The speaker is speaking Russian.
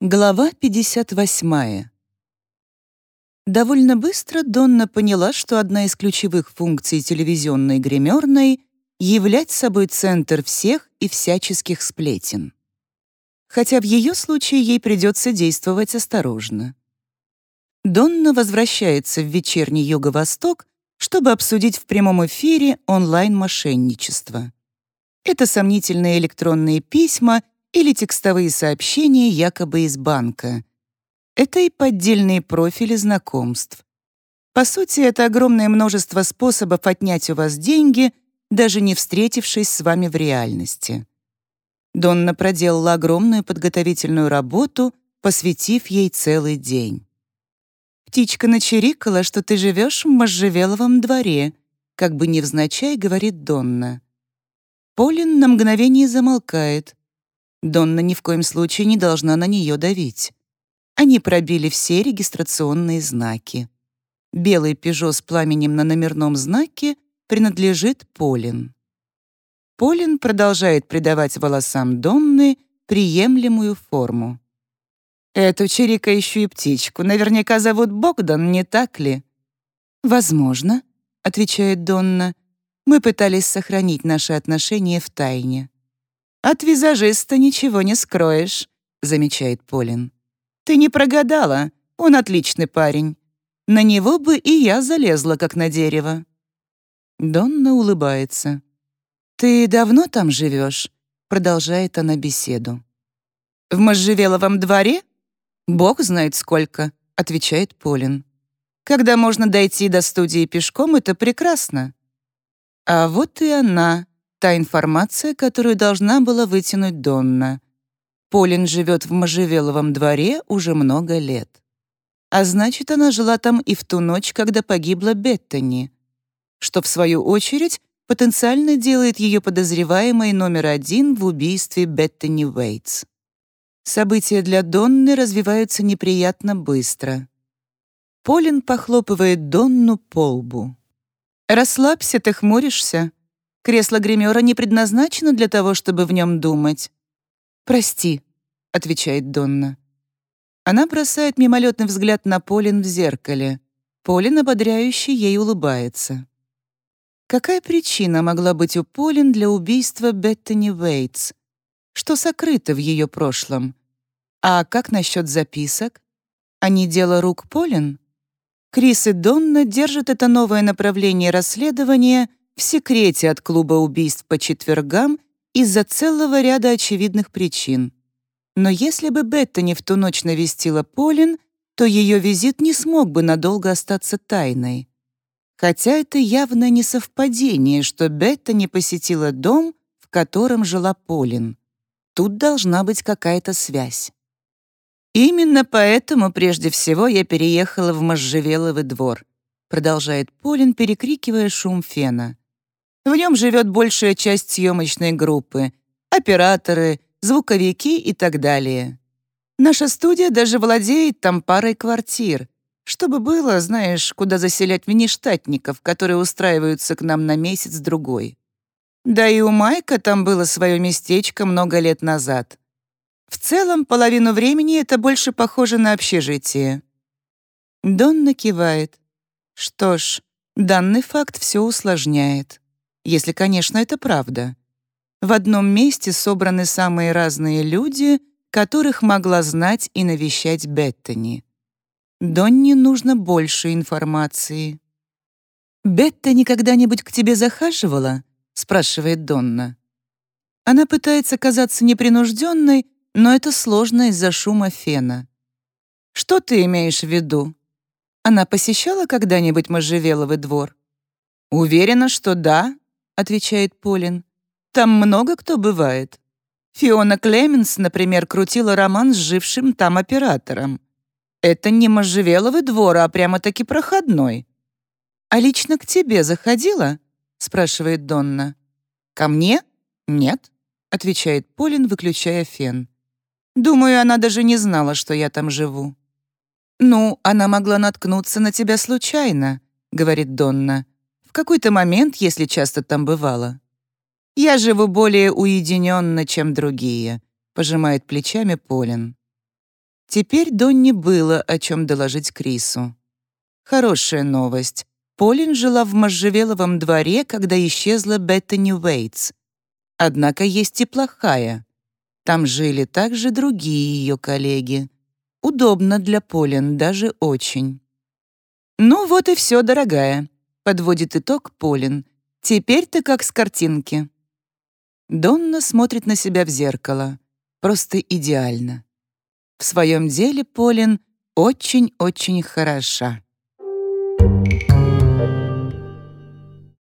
Глава 58. Довольно быстро Донна поняла, что одна из ключевых функций телевизионной гримерной — являть собой центр всех и всяческих сплетен. Хотя в ее случае ей придется действовать осторожно. Донна возвращается в вечерний Юго-Восток, чтобы обсудить в прямом эфире онлайн-мошенничество. Это сомнительные электронные письма — или текстовые сообщения якобы из банка. Это и поддельные профили знакомств. По сути, это огромное множество способов отнять у вас деньги, даже не встретившись с вами в реальности. Донна проделала огромную подготовительную работу, посвятив ей целый день. «Птичка начерикала, что ты живешь в можжевеловом дворе», как бы невзначай говорит Донна. Полин на мгновение замолкает, Донна ни в коем случае не должна на нее давить. Они пробили все регистрационные знаки. Белый «Пежо» с пламенем на номерном знаке принадлежит Полин. Полин продолжает придавать волосам Донны приемлемую форму. «Эту чирикающую птичку наверняка зовут Богдан, не так ли?» «Возможно», — отвечает Донна. «Мы пытались сохранить наши отношения в тайне». «От визажиста ничего не скроешь», — замечает Полин. «Ты не прогадала, он отличный парень. На него бы и я залезла, как на дерево». Донна улыбается. «Ты давно там живешь?» — продолжает она беседу. «В Можжевеловом дворе? Бог знает сколько», — отвечает Полин. «Когда можно дойти до студии пешком, это прекрасно». А вот и она, та информация, которую должна была вытянуть Донна. Полин живет в Можжевеловом дворе уже много лет. А значит, она жила там и в ту ночь, когда погибла Беттани, что, в свою очередь, потенциально делает ее подозреваемой номер один в убийстве Беттани Уэйтс. События для Донны развиваются неприятно быстро. Полин похлопывает Донну по лбу. «Расслабься, ты хмуришься. Кресло гримера не предназначено для того, чтобы в нем думать. «Прости», — отвечает Донна. Она бросает мимолетный взгляд на Полин в зеркале. Полин ободряюще ей улыбается. Какая причина могла быть у Полин для убийства Беттани Уэйтс? Что сокрыто в ее прошлом? А как насчет записок? Они дело рук Полин? Крис и Донна держат это новое направление расследования в секрете от клуба убийств по четвергам из-за целого ряда очевидных причин. Но если бы Бетта не в ту ночь навестила Полин, то ее визит не смог бы надолго остаться тайной. Хотя это явно не совпадение, что Бетта не посетила дом, в котором жила Полин. Тут должна быть какая-то связь. «Именно поэтому прежде всего я переехала в Можжевеловый двор», продолжает Полин, перекрикивая шум фена. В нем живет большая часть съемочной группы, операторы, звуковики и так далее. Наша студия даже владеет там парой квартир, чтобы было, знаешь, куда заселять внештатников, которые устраиваются к нам на месяц-другой. Да и у Майка там было свое местечко много лет назад. В целом, половину времени это больше похоже на общежитие. Донна кивает. Что ж, данный факт все усложняет если, конечно, это правда. В одном месте собраны самые разные люди, которых могла знать и навещать Беттани. Донне нужно больше информации. «Бетта никогда-нибудь к тебе захаживала?» — спрашивает Донна. Она пытается казаться непринужденной, но это сложно из-за шума фена. «Что ты имеешь в виду? Она посещала когда-нибудь Можжевеловый двор?» «Уверена, что да, отвечает Полин. «Там много кто бывает. Фиона Клеменс, например, крутила роман с жившим там оператором. Это не можжевеловый двор, а прямо-таки проходной». «А лично к тебе заходила?» — спрашивает Донна. «Ко мне? Нет», — отвечает Полин, выключая фен. «Думаю, она даже не знала, что я там живу». «Ну, она могла наткнуться на тебя случайно», — говорит Донна. Какой-то момент, если часто там бывало. «Я живу более уединенно, чем другие», — пожимает плечами Полин. Теперь Донне было о чем доложить Крису. Хорошая новость. Полин жила в можжевеловом дворе, когда исчезла Беттани Уэйтс. Однако есть и плохая. Там жили также другие ее коллеги. Удобно для Полин, даже очень. «Ну вот и все, дорогая», — подводит итог Полин. «Теперь ты как с картинки». Донна смотрит на себя в зеркало. Просто идеально. В своем деле Полин очень-очень хороша. Thank you.